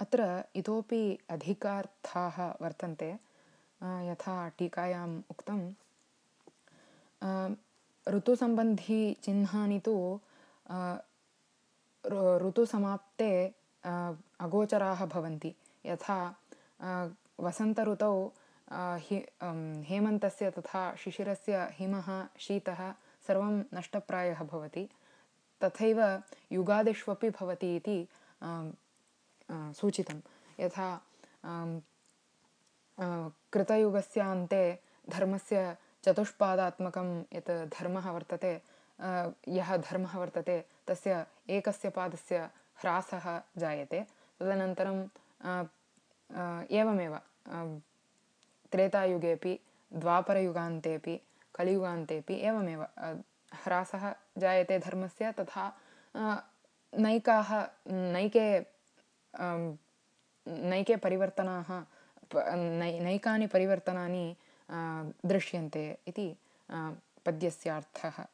अत्र इतोपि अधिकार्थाः वर्तन्ते यथा टीकायाम् उक्तं ऋतुसम्बन्धिचिह्नानि तु ऋतुसमाप्ते अगोचराः भवन्ति। यथा वसन्तऋतौ हेमन्तस्य तथा शिशिरस्य हिमः शीतः सर्वं नष्टप्रायः भवति। तथैव युगादिष्वपि भवति इति सूचितं। यथा कृतयुगस्य अन्ते धर्मस्य चतुष्पादात्मकं यत् धर्मः वर्तते यः धर्मः वर्तते तस्य एकस्य पादस्य ह्रासः जायते। तदनन्तरं एवमेव त्रेतायुगेपि द्वापरयुगान्तेपि कलियुगान्तेपि एवमेव ह्रासः जायते धर्मस्य तथा नैकाः नैके नैके परिवर्तनाः नै नैकानि परिवर्तनानि दृश्यन्ते इति पद्यस्यार्थः